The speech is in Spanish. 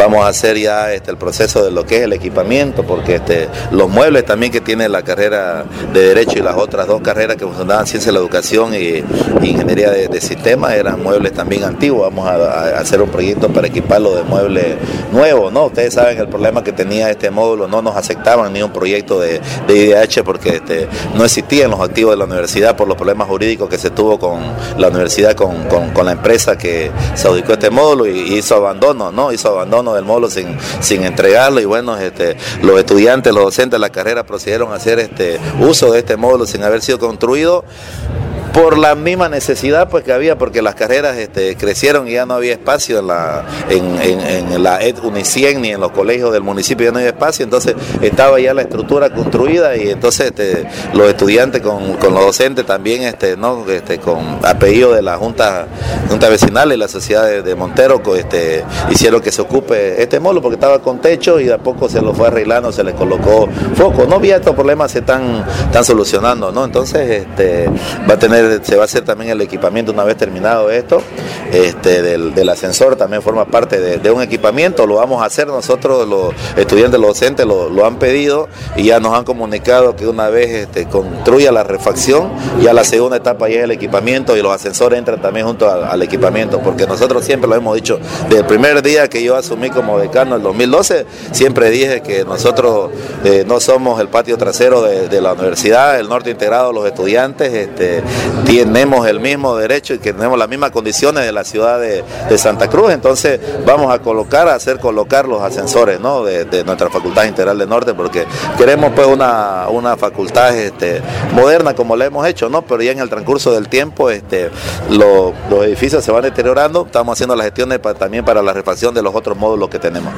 vamos a hacer ya este, el proceso de lo que es el equipamiento, porque este, los muebles también que tiene la carrera de Derecho y las otras dos carreras que funcionaban Ciencia de la Educación y, Ingeniería de, Sistemas eran muebles también antiguos. Vamos a, hacer un proyecto para equiparlo de muebles nuevos, ¿no? Ustedes saben el problema que tenía este módulo, no nos aceptaban ni un proyecto de, de IDH porque este, no existían los activos de la universidad por los problemas jurídicos que se tuvo con la universidad, con, la empresa que se adjudicó este módulo y, hizo abandono, ¿no? Hizo abandono del módulo sin, sin entregarlo. Y bueno, este, los estudiantes, los docentes de la carrera procedieron a hacer este uso de este módulo sin haber sido construido por la misma necesidad pues que había, porque las carreras este, crecieron y ya no había espacio en la, en, la ED Unicien ni en los colegios del municipio, ya no había espacio, entonces estaba ya la estructura construida y entonces este, los estudiantes con, los docentes también, este, ¿no? con apellido de la Junta, junta Vecinal y la Sociedad de, Montero, hicieron que se ocupe este módulo porque estaba con techo y de a poco se lo fue arreglando, se le colocó foco. No había estos problemas se están, están solucionando, ¿no? Entonces va a tener se va a hacer también el equipamiento una vez terminado esto, este, del, ascensor también forma parte de, un equipamiento, lo vamos a hacer nosotros, los estudiantes, los docentes lo, han pedido y ya nos han comunicado que una vez este, construya la refacción, ya la segunda etapa ya es el equipamiento y los ascensores entran también junto al, equipamiento, porque nosotros siempre lo hemos dicho, desde el primer día que yo asumí como decano en 2012, siempre dije que nosotros eh, no somos el patio trasero de, la universidad, el norte integrado, los estudiantes, este, tenemos el mismo derecho y que tenemos las mismas condiciones de la ciudad de, Santa Cruz, entonces vamos a colocar, a hacer colocar los ascensores ¿no? de, nuestra Facultad Integral del Norte, porque queremos pues una, una facultad este, moderna como la hemos hecho, ¿no? pero ya en el transcurso del tiempo este, los edificios se van deteriorando, estamos haciendo las gestiones también para la refacción de los otros módulos que tenemos.